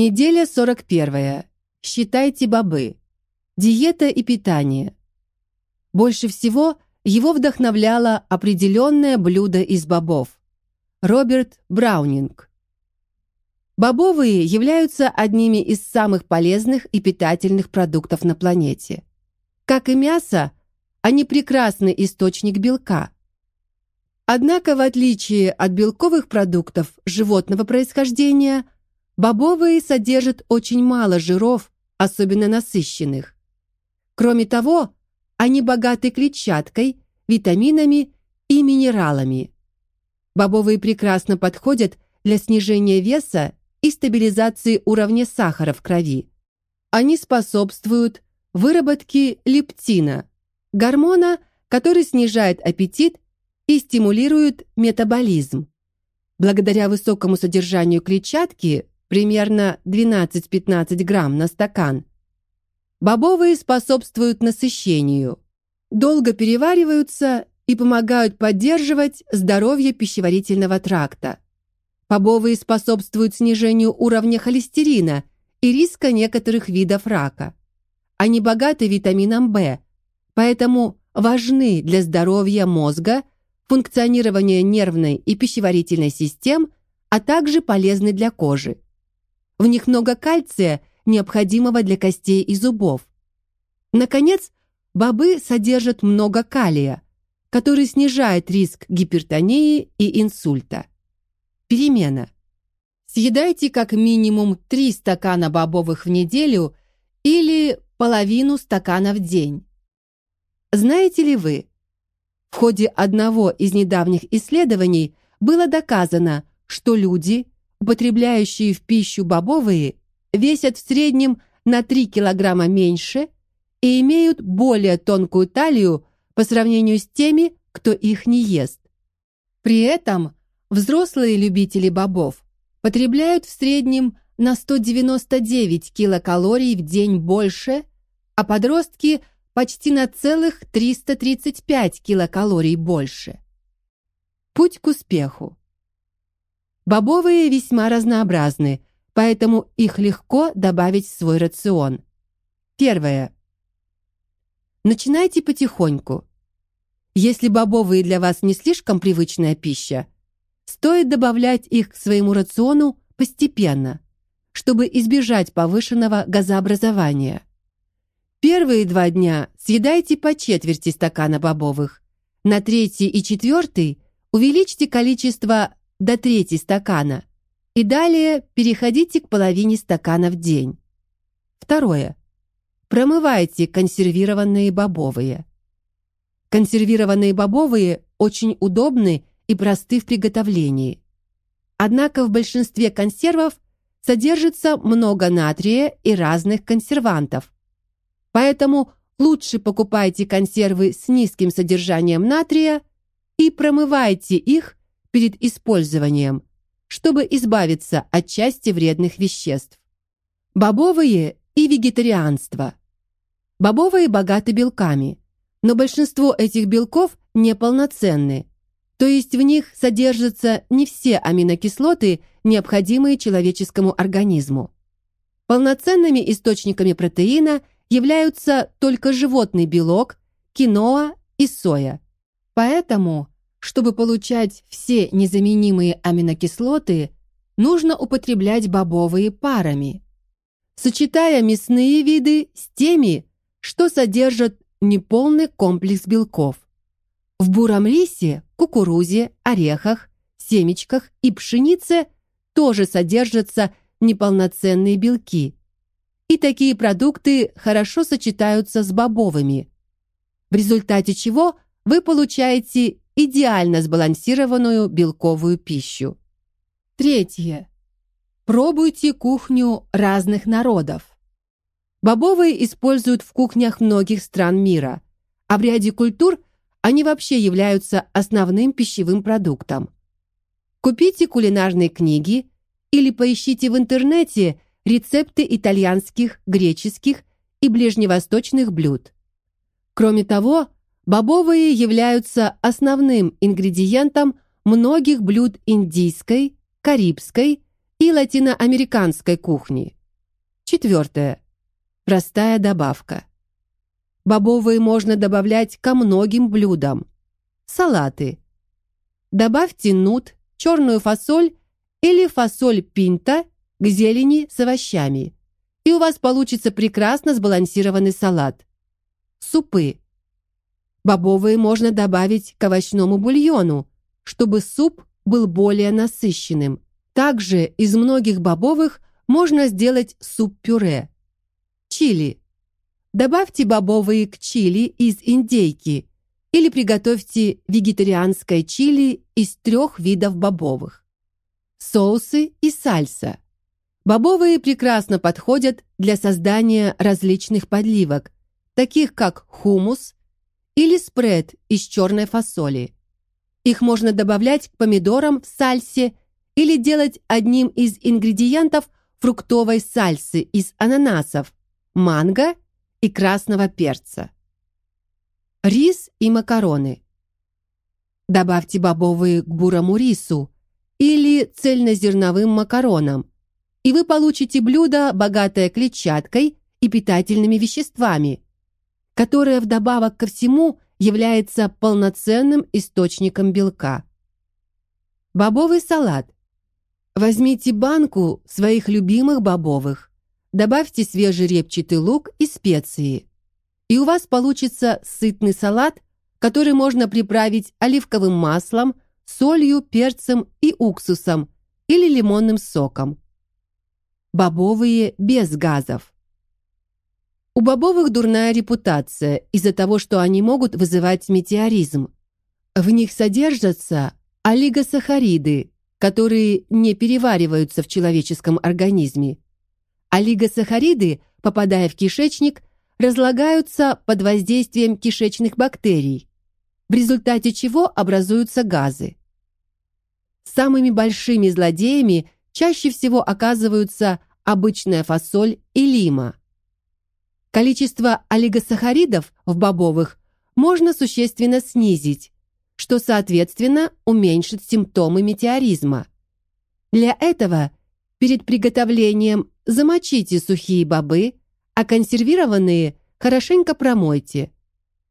Неделя 41. Считайте бобы. Диета и питание. Больше всего его вдохновляло определенное блюдо из бобов. Роберт Браунинг. Бобовые являются одними из самых полезных и питательных продуктов на планете. Как и мясо, они прекрасный источник белка. Однако, в отличие от белковых продуктов животного происхождения, бобовые содержат очень мало жиров, особенно насыщенных. Кроме того, они богаты клетчаткой, витаминами и минералами. Бобовые прекрасно подходят для снижения веса и стабилизации уровня сахара в крови. Они способствуют выработке лептина, гормона, который снижает аппетит и стимулирует метаболизм. Благодаря высокому содержанию клетчатки, примерно 12-15 грамм на стакан, бобовые способствуют насыщению, долго перевариваются и помогают поддерживать здоровье пищеварительного тракта. Бобовые способствуют снижению уровня холестерина и риска некоторых видов рака. Они богаты витамином В, поэтому важны для здоровья мозга, функционирования нервной и пищеварительной систем, а также полезны для кожи. В них много кальция, необходимого для костей и зубов. Наконец, бобы содержат много калия, который снижает риск гипертонии и инсульта. Перемена. Съедайте как минимум 3 стакана бобовых в неделю или половину стакана в день. Знаете ли вы, в ходе одного из недавних исследований было доказано, что люди, употребляющие в пищу бобовые, весят в среднем на 3 килограмма меньше и имеют более тонкую талию по сравнению с теми, кто их не ест. При этом взрослые любители бобов потребляют в среднем на 199 килокалорий в день больше, а подростки – почти на целых 335 килокалорий больше. Путь к успеху. Бобовые весьма разнообразны, поэтому их легко добавить в свой рацион. Первое. Начинайте потихоньку. Если бобовые для вас не слишком привычная пища, стоит добавлять их к своему рациону постепенно, чтобы избежать повышенного газообразования. Первые два дня съедайте по четверти стакана бобовых. На третий и четвертый увеличьте количество до трети стакана и далее переходите к половине стакана в день. Второе. Промывайте консервированные бобовые. Консервированные бобовые очень удобны и просты в приготовлении. Однако в большинстве консервов содержится много натрия и разных консервантов – Поэтому лучше покупайте консервы с низким содержанием натрия и промывайте их перед использованием, чтобы избавиться от части вредных веществ. Бобовые и вегетарианство. Бобовые богаты белками, но большинство этих белков неполноценны, то есть в них содержатся не все аминокислоты, необходимые человеческому организму. Полноценными источниками протеина – являются только животный белок, киноа и соя. Поэтому, чтобы получать все незаменимые аминокислоты, нужно употреблять бобовые парами, сочетая мясные виды с теми, что содержат неполный комплекс белков. В буром рисе, кукурузе, орехах, семечках и пшенице тоже содержатся неполноценные белки, и такие продукты хорошо сочетаются с бобовыми, в результате чего вы получаете идеально сбалансированную белковую пищу. Третье. Пробуйте кухню разных народов. Бобовые используют в кухнях многих стран мира, а в ряде культур они вообще являются основным пищевым продуктом. Купите кулинарные книги или поищите в интернете рецепты итальянских, греческих и ближневосточных блюд. Кроме того, бобовые являются основным ингредиентом многих блюд индийской, карибской, и латиноамериканской кухни. Четвертое. Простая добавка. Бобовые можно добавлять ко многим блюдам. Салаты. Добавьте нут, черную фасоль или фасоль пинта к зелени с овощами, и у вас получится прекрасно сбалансированный салат. Супы. Бобовые можно добавить к овощному бульону, чтобы суп был более насыщенным. Также из многих бобовых можно сделать суп-пюре. Чили. Добавьте бобовые к чили из индейки или приготовьте вегетарианское чили из трех видов бобовых. Соусы и сальса. Бобовые прекрасно подходят для создания различных подливок, таких как хумус или спред из черной фасоли. Их можно добавлять к помидорам в сальсе или делать одним из ингредиентов фруктовой сальсы из ананасов, манго и красного перца. Рис и макароны. Добавьте бобовые к бурому рису или цельнозерновым макаронам, и вы получите блюдо, богатое клетчаткой и питательными веществами, которое вдобавок ко всему является полноценным источником белка. Бобовый салат. Возьмите банку своих любимых бобовых, добавьте свежий репчатый лук и специи, и у вас получится сытный салат, который можно приправить оливковым маслом, солью, перцем и уксусом или лимонным соком. Бобовые без газов. У бобовых дурная репутация из-за того, что они могут вызывать метеоризм. В них содержатся олигосахариды, которые не перевариваются в человеческом организме. Олигосахариды, попадая в кишечник, разлагаются под воздействием кишечных бактерий, в результате чего образуются газы. Самыми большими злодеями чаще всего оказываются обычная фасоль и лима. Количество олигосахаридов в бобовых можно существенно снизить, что, соответственно, уменьшит симптомы метеоризма. Для этого перед приготовлением замочите сухие бобы, а консервированные хорошенько промойте.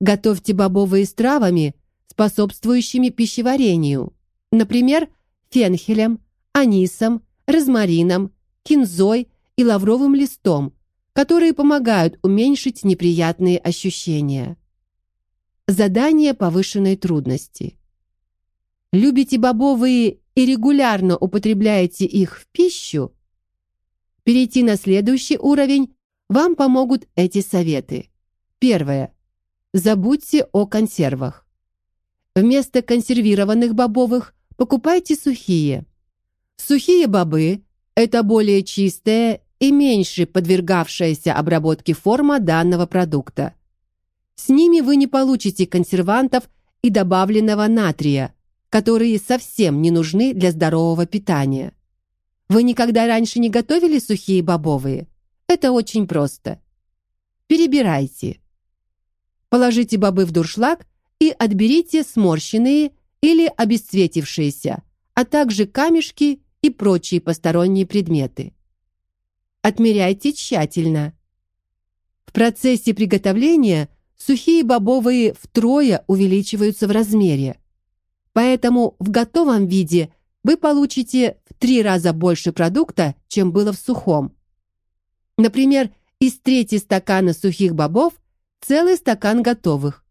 Готовьте бобовые с травами, способствующими пищеварению, например, фенхелем, анисом, розмарином, кинзой и лавровым листом, которые помогают уменьшить неприятные ощущения. Задание повышенной трудности. Любите бобовые и регулярно употребляете их в пищу? Перейти на следующий уровень вам помогут эти советы. Первое. Забудьте о консервах. Вместо консервированных бобовых покупайте сухие. Сухие бобы – это более чистая и меньше подвергавшаяся обработке форма данного продукта. С ними вы не получите консервантов и добавленного натрия, которые совсем не нужны для здорового питания. Вы никогда раньше не готовили сухие бобовые? Это очень просто. Перебирайте. Положите бобы в дуршлаг и отберите сморщенные или обесцветившиеся, а также камешки и прочие посторонние предметы. Отмеряйте тщательно. В процессе приготовления – сухие бобовые втрое увеличиваются в размере. Поэтому в готовом виде вы получите в три раза больше продукта, чем было в сухом. Например, из трети стакана сухих бобов целый стакан готовых,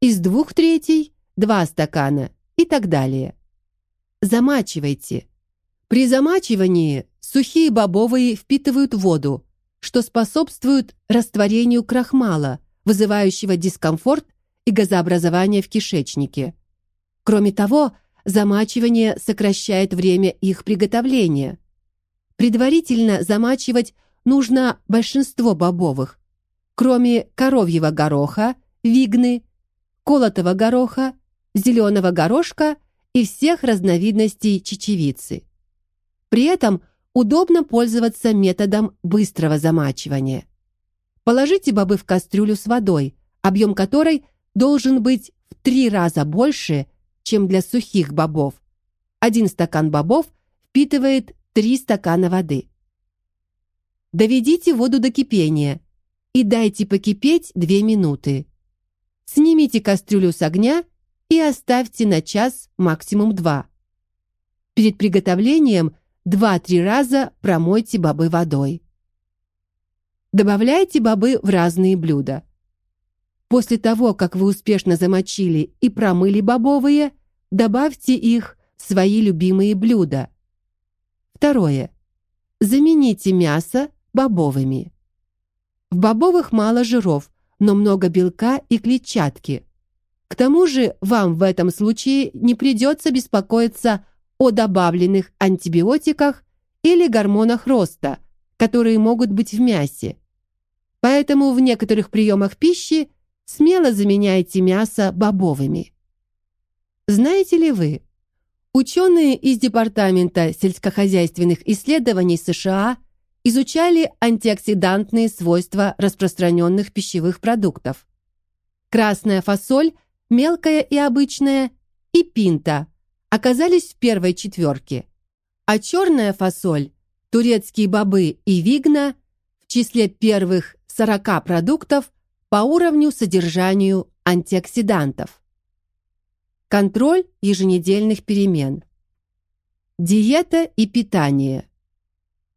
из двух третей два стакана и так далее. Замачивайте. При замачивании сухие бобовые впитывают воду, что способствует растворению крахмала, вызывающего дискомфорт и газообразование в кишечнике. Кроме того, замачивание сокращает время их приготовления. Предварительно замачивать нужно большинство бобовых, кроме коровьего гороха, вигны, колотого гороха, зеленого горошка и всех разновидностей чечевицы. При этом удобно пользоваться методом быстрого замачивания. Положите бобы в кастрюлю с водой, объем которой должен быть в три раза больше, чем для сухих бобов. Один стакан бобов впитывает 3 стакана воды. Доведите воду до кипения и дайте покипеть 2 минуты. Снимите кастрюлю с огня и оставьте на час, максимум 2. Перед приготовлением 2-3 раза промойте бобы водой. Добавляйте бобы в разные блюда. После того, как вы успешно замочили и промыли бобовые, добавьте их в свои любимые блюда. Второе. Замените мясо бобовыми. В бобовых мало жиров, но много белка и клетчатки. К тому же вам в этом случае не придется беспокоиться о добавленных антибиотиках или гормонах роста, которые могут быть в мясе. Поэтому в некоторых приемах пищи смело заменяйте мясо бобовыми. Знаете ли вы, ученые из Департамента сельскохозяйственных исследований США изучали антиоксидантные свойства распространенных пищевых продуктов. Красная фасоль, мелкая и обычная, и пинта оказались в первой четверке, а черная фасоль, турецкие бобы и вигна в числе первых 40 продуктов по уровню содержанию антиоксидантов. Контроль еженедельных перемен. Диета и питание.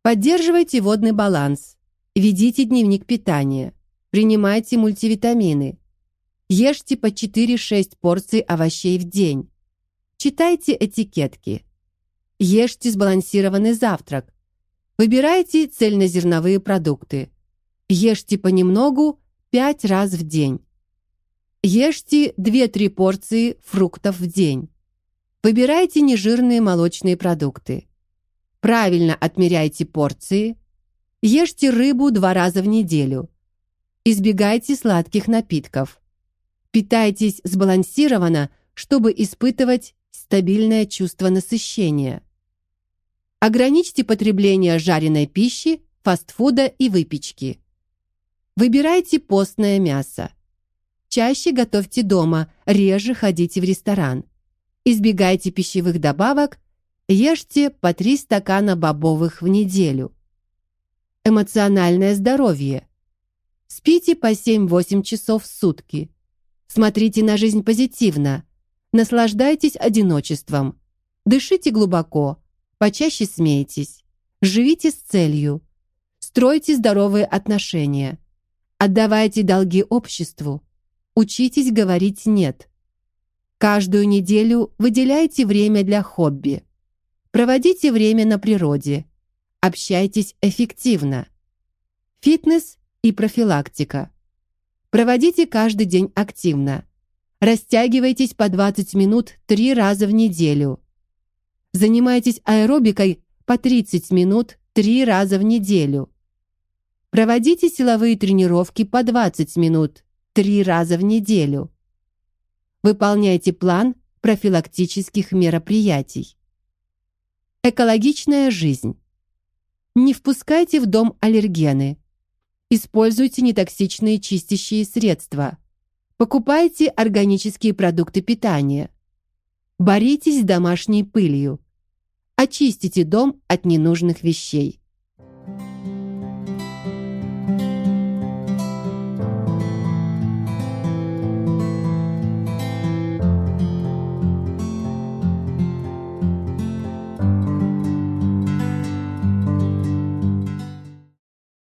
Поддерживайте водный баланс. Ведите дневник питания. Принимайте мультивитамины. Ешьте по 4-6 порций овощей в день. Читайте этикетки. Ешьте сбалансированный завтрак. Выбирайте цельнозерновые продукты. Ешьте понемногу пять раз в день. Ешьте 2-3 порции фруктов в день. Выбирайте нежирные молочные продукты. Правильно отмеряйте порции. Ешьте рыбу два раза в неделю. Избегайте сладких напитков. Питайтесь сбалансированно, чтобы испытывать стабильное чувство насыщения. Ограничьте потребление жареной пищи, фастфуда и выпечки. Выбирайте постное мясо. Чаще готовьте дома, реже ходите в ресторан. Избегайте пищевых добавок, ешьте по 3 стакана бобовых в неделю. Эмоциональное здоровье. Спите по 7-8 часов в сутки. Смотрите на жизнь позитивно. Наслаждайтесь одиночеством. Дышите глубоко. Почаще смейтесь. Живите с целью. Стройте здоровые отношения. Отдавайте долги обществу. Учитесь говорить «нет». Каждую неделю выделяйте время для хобби. Проводите время на природе. Общайтесь эффективно. Фитнес и профилактика. Проводите каждый день активно. Растягивайтесь по 20 минут 3 раза в неделю. Занимайтесь аэробикой по 30 минут 3 раза в неделю. Проводите силовые тренировки по 20 минут три раза в неделю. Выполняйте план профилактических мероприятий. Экологичная жизнь. Не впускайте в дом аллергены. Используйте нетоксичные чистящие средства. Покупайте органические продукты питания. Боритесь с домашней пылью. Очистите дом от ненужных вещей.